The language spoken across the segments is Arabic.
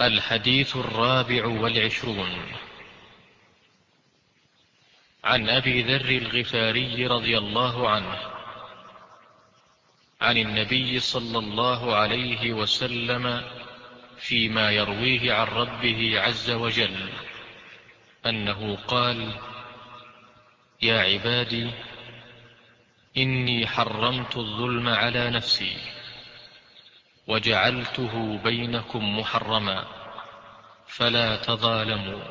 الحديث الرابع والعشرون. عن أبي ذر الغفاري رضي الله عنه عن النبي صلى الله عليه وسلم فيما يرويه عن ربه عز وجل أنه قال يا عبادي إني حرمت الظلم على نفسي. وجعلته بينكم محرما فلا تظالموا.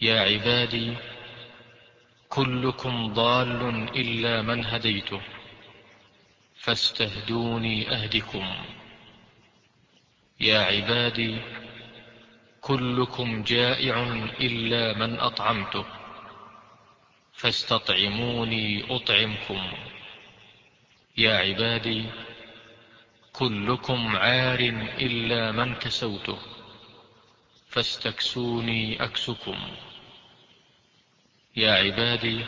يا عبادي كلكم ضال إلا من هديته فاستهدوني أهدكم. يا عبادي كلكم جائع إلا من أطعمته فاستطعموني أطعمكم. يا عبادي كلكم عار إلا من كسوته فاستكسوني أكسكم. يا عبادي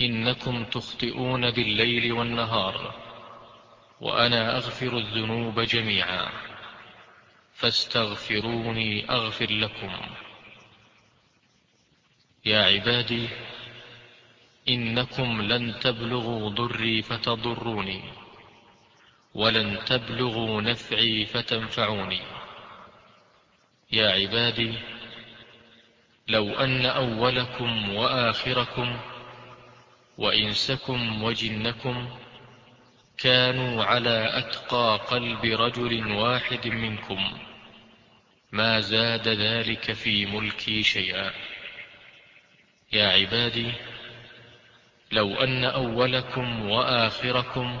إنكم تخطئون بالليل والنهار وأنا أغفر الذنوب جميعا فاستغفروني أغفر لكم. يا عبادي إنكم لن تبلغوا ضري فتضروني. ولن تبلغوا نفعي فتنفعوني. يا عبادي لو أن أولكم وآخركم وإنسكم وجنكم كانوا على أتقى قلب رجل واحد منكم ما زاد ذلك في ملكي شيئا. يا عبادي لو أن أولكم وآخركم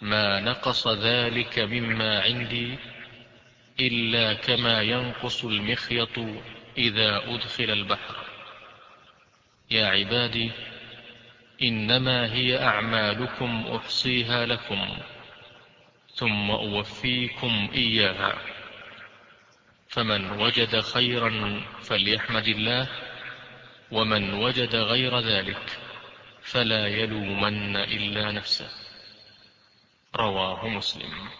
ما نقص ذلك مما عندي إلا كما ينقص المخيط إذا أدخل البحر. يا عبادي إنما هي أعمالكم أحصيها لكم ثم أوفيكم إياها. فمن وجد خيرا فليحمد الله ومن وجد غير ذلك فلا يلومن إلا نفسه. رواه مسلم.